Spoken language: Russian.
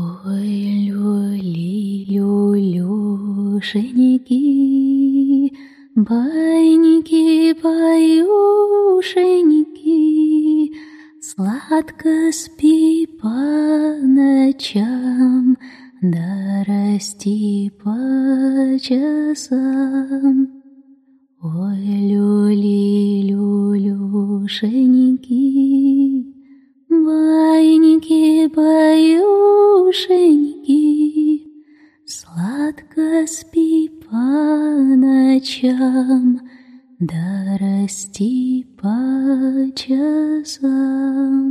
Ой, люли, люлюшеньки, байники, баюшеньки, Сладко спи по ночам, да расти по часам. Ой, люли, люлюшеньки, байники, баюшеньки, Сладко спи по ночам, да расти по часам.